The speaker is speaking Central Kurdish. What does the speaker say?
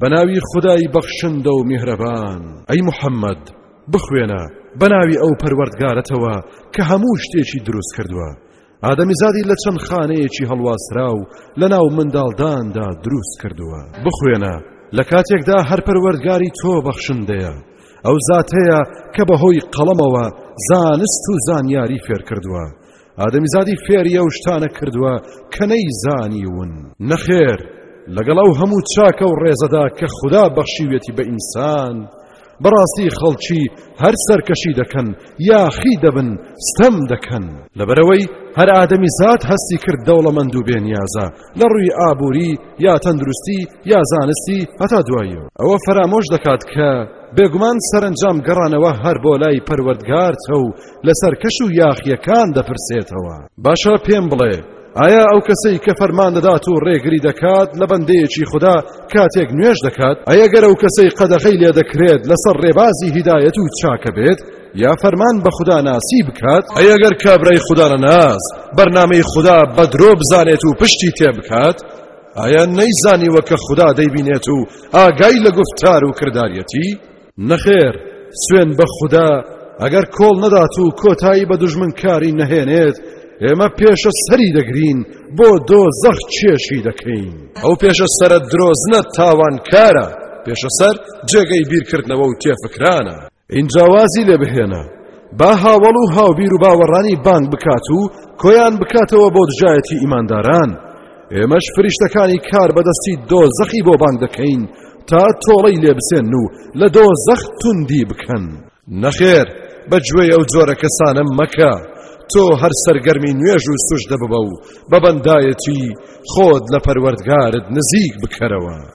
بەناوی خودای بەخشندە و میهرەبان ئەی محەممەد بخوێنە بەناوی ئەو پەروەردگارەتەوە کە هەموو شتێکی دروست کردووە ئادەمیزادی لە چەند خانەیەکی هەڵواسرا و لە ناو منداڵداندا دروست کردووە بخوێنە لە کاتێکدا هەر پەروەردگاری تۆ بەخشندەیە ئەو زاتەیە کە بەهۆی قەڵەمەوە زانست و زانیاری فێرکردووە ئادەمیزادی فێری ئەو شتانە کردووە کە نەیزانیون نەخێر لەگەڵ ئەو هەموو چاکە و ڕێزەدا کە خوددا بەخشیوێتی بە ئینسان بەڕاستی خەڵکی هەر سەرکەشی دەکەن یاخی دەبن ستەم دەکەن لەبەرەوەی هەر ئادەمی زات هەستی کرد دەوڵەمەند و بێنیازە لە ڕووی ئابووری یا تەندروستی یا زانستی هەتا دوایە ئەوە فەرامۆش دەکات کە بێگومان سەرنجام گەڕانەوە هەر بۆ لای پەروەردگارتە و لەسەر کەش و یاخیەکان دەپرسێتەوە. باشە پێم بڵێ ئایا ئەو کەسەی کە فەرمان دەدات و ڕێگری دەکات لە بەندەیەکی خوددا کاتێک نوێش دەکات ئەیەگەر ئەو کەسەی قەدەخەی لێ دەکرێت لەسەر ڕێبازی هیدایەت و چاکە بێت یا فەرمان بە خوددا ناسی بکات ئەیەگەر کابرای خوددانە ناز بەرنمەی خوددا بە درۆ بزانێت و پشتی تێ بکات ئایا نەیزانیوە کە خوددا دەیبینێت و ئاگای لە گفتار و کردارەتی؟ نەخێر سوێن بە خودا ئەگەر کۆڵ نەدات و کۆتایی بە دژمنکاری نەهێنێت ئێمە پێشە سەری دەگرین بۆ دۆ زەخ چێشی دەکەین ئەو پێشە سرە درۆزنە تاوانکارە پێشە سەر جێگەی بیرکردنەوە و تێفکرانە ئینجاوازی لێ بهێنە با هاوڵ و هاوبیر و باوەڕانی بانگ بکات و کۆیان بکاتەوە بۆ دژایەتی ئیمانداران ئێمەش فریشتەکانی کار بەدەستی دۆزەخی بۆ بانگ دەکەین تا تۆڵەی لێبسێن و لە دۆزەخ توندی بکەن نەخێر بە گوێ ئەو جۆرە کەسانە مەکە تۆ هەر سەرگەرمی نوێژ و سوش دەببە و بە بەندایەتی خۆت لە پەروەردگارت نزیک بکەرەوە